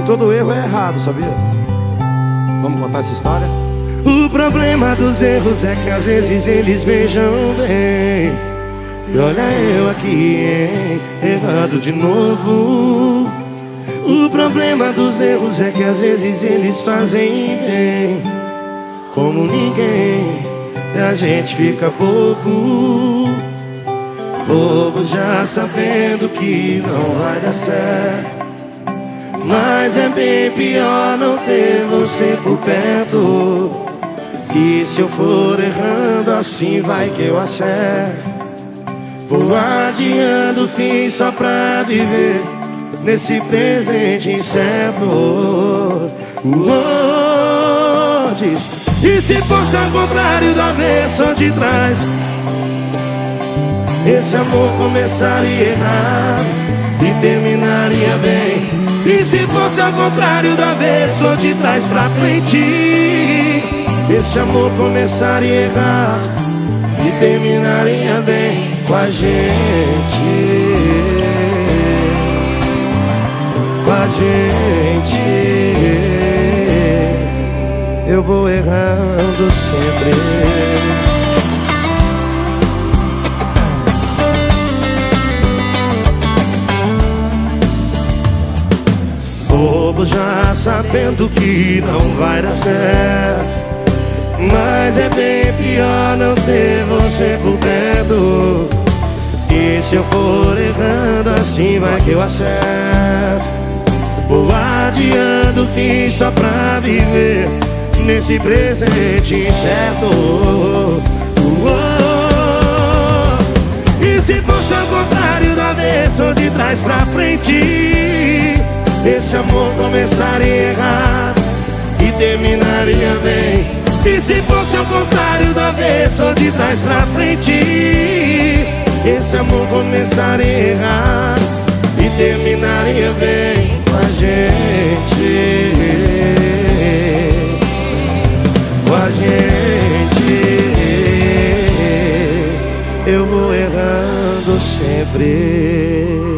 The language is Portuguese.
Nem todo erro é errado, sabia? Vamos contar essa história? O problema dos erros é que às vezes eles beijam bem. E olha eu aqui, hein? Errado de novo. O problema dos erros é que às vezes eles fazem bem. Como ninguém, e a gente fica bobo. Bobo já sabendo que não vai dar certo. Mas é bem pior não ter você por perto. E se eu for errando, assim vai que eu acerto. Vou adiando o fim só pra viver nesse presente incerto. Oh, diz, e se fosse ao contrário da versão de trás? Esse amor começaria errado e terminaria bem. E se fosse ao contrário da versão de trás pra frente? Esse amor começaria errado e terminaria bem com a gente. Com a gente. Eu vou errando sempre. Bobo já sabendo que não vai dar certo. Mas é bem pior não ter você por perto. E se eu for errando assim vai que eu acerto. Vou adiando o fim só pra viver nesse presente incerto. E se fosse ao contrário da vez ou de trás pra frente? Esse amor começaria errado e terminaria bem. E se fosse ao contrário da vez, ou de trás pra frente. Esse amor começaria errado e terminaria bem com a gente. Com a gente. Eu vou errando sempre.